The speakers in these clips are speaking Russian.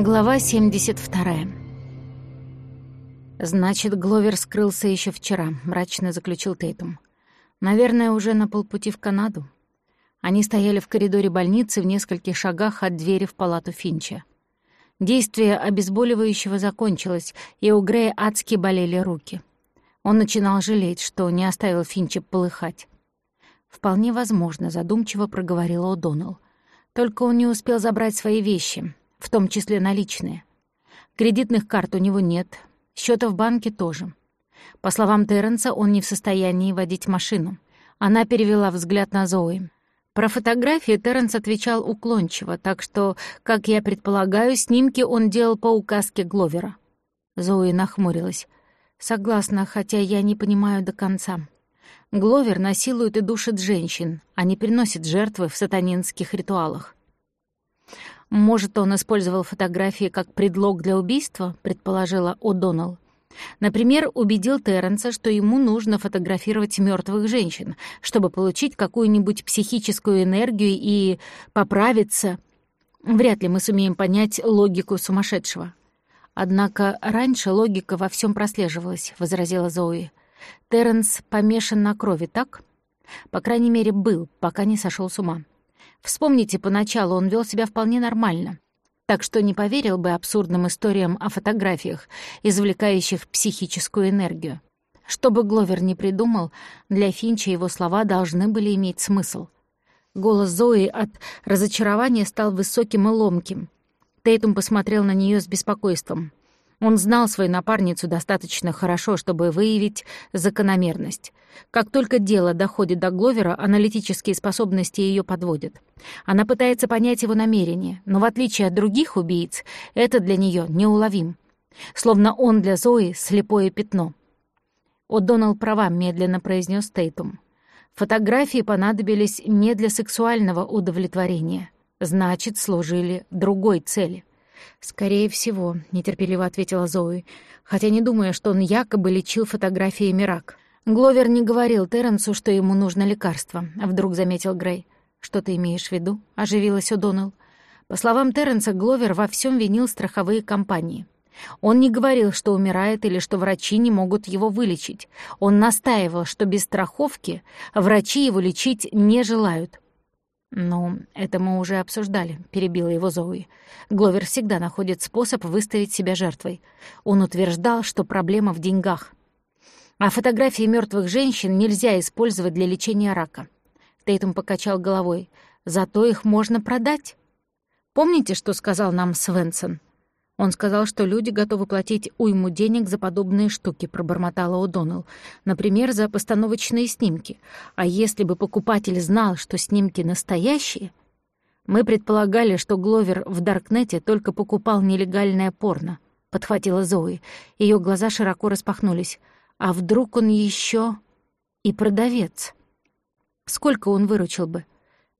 Глава 72. «Значит, Гловер скрылся еще вчера», — мрачно заключил Тейтум. «Наверное, уже на полпути в Канаду». Они стояли в коридоре больницы в нескольких шагах от двери в палату Финча. Действие обезболивающего закончилось, и у Грея адски болели руки. Он начинал жалеть, что не оставил Финча полыхать. «Вполне возможно», — задумчиво проговорила О'Доннелл. «Только он не успел забрать свои вещи, в том числе наличные. Кредитных карт у него нет, счета в банке тоже. По словам Терренса, он не в состоянии водить машину. Она перевела взгляд на Зои. Про фотографии Терренс отвечал уклончиво, так что, как я предполагаю, снимки он делал по указке Гловера. Зои нахмурилась. «Согласна, хотя я не понимаю до конца. Гловер насилует и душит женщин, а не приносит жертвы в сатанинских ритуалах. «Может, он использовал фотографии как предлог для убийства?» — предположила О'Доннелл. Например, убедил Терренса, что ему нужно фотографировать мертвых женщин, чтобы получить какую-нибудь психическую энергию и поправиться. Вряд ли мы сумеем понять логику сумасшедшего. Однако раньше логика во всем прослеживалась, — возразила Зои. Терренс помешан на крови, так? По крайней мере, был, пока не сошел с ума. Вспомните, поначалу он вел себя вполне нормально так что не поверил бы абсурдным историям о фотографиях, извлекающих психическую энергию. Что бы Гловер ни придумал, для Финча его слова должны были иметь смысл. Голос Зои от разочарования стал высоким и ломким. Тейтум посмотрел на нее с беспокойством. Он знал свою напарницу достаточно хорошо, чтобы выявить закономерность. Как только дело доходит до Гловера, аналитические способности ее подводят. Она пытается понять его намерения, но в отличие от других убийц, это для нее неуловим. Словно он для Зои слепое пятно. «О'Доннелл права», — медленно произнес Тейтум. «Фотографии понадобились не для сексуального удовлетворения. Значит, служили другой цели». «Скорее всего», — нетерпеливо ответила Зои, хотя не думая, что он якобы лечил фотографиями рак. Гловер не говорил Терренсу, что ему нужно лекарство, а вдруг заметил Грей. «Что ты имеешь в виду?» — оживилась О'Доннелл. По словам Терренса, Гловер во всем винил страховые компании. Он не говорил, что умирает или что врачи не могут его вылечить. Он настаивал, что без страховки врачи его лечить не желают. «Ну, это мы уже обсуждали», — перебила его Зоуи. Гловер всегда находит способ выставить себя жертвой. Он утверждал, что проблема в деньгах. А фотографии мертвых женщин нельзя использовать для лечения рака. Тейтум покачал головой. «Зато их можно продать». «Помните, что сказал нам Свенсон?» Он сказал, что люди готовы платить уйму денег за подобные штуки, пробормотала О'Доннелл. Например, за постановочные снимки. А если бы покупатель знал, что снимки настоящие... Мы предполагали, что Гловер в Даркнете только покупал нелегальное порно, подхватила Зои. Ее глаза широко распахнулись. А вдруг он еще и продавец? Сколько он выручил бы?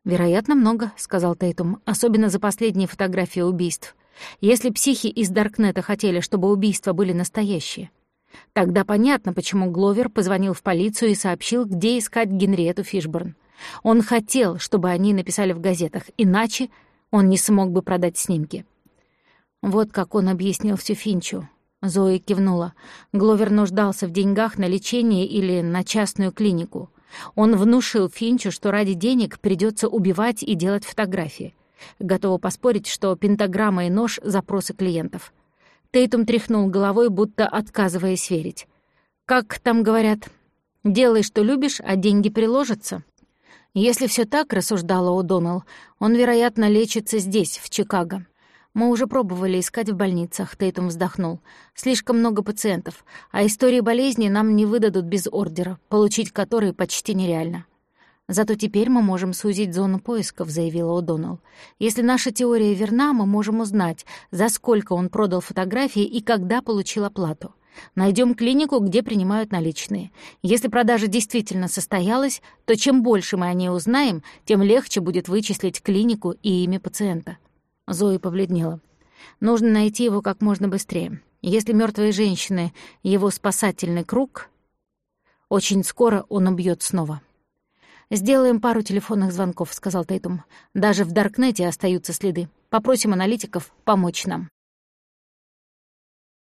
«Вероятно, много», — сказал Тейтум, «особенно за последние фотографии убийств. Если психи из Даркнета хотели, чтобы убийства были настоящие, тогда понятно, почему Гловер позвонил в полицию и сообщил, где искать Генриету Фишборн. Он хотел, чтобы они написали в газетах, иначе он не смог бы продать снимки. Вот как он объяснил всю Финчу. Зои кивнула. Гловер нуждался в деньгах на лечение или на частную клинику. Он внушил Финчу, что ради денег придется убивать и делать фотографии. Готова поспорить, что пентаграмма и нож — запросы клиентов. Тейтум тряхнул головой, будто отказываясь верить. «Как там говорят, делай, что любишь, а деньги приложатся». Если все так, рассуждала О'Доннелл, он, вероятно, лечится здесь, в Чикаго. Мы уже пробовали искать в больницах, Тейтум вздохнул. Слишком много пациентов, а истории болезни нам не выдадут без ордера, получить который почти нереально. «Зато теперь мы можем сузить зону поисков», — заявила О'Доннелл. «Если наша теория верна, мы можем узнать, за сколько он продал фотографии и когда получил оплату. Найдем клинику, где принимают наличные. Если продажа действительно состоялась, то чем больше мы о ней узнаем, тем легче будет вычислить клинику и имя пациента». Зои побледнела. «Нужно найти его как можно быстрее. Если мертвые женщины — его спасательный круг, очень скоро он убьет снова». «Сделаем пару телефонных звонков», — сказал Тейтум. «Даже в Даркнете остаются следы. Попросим аналитиков помочь нам».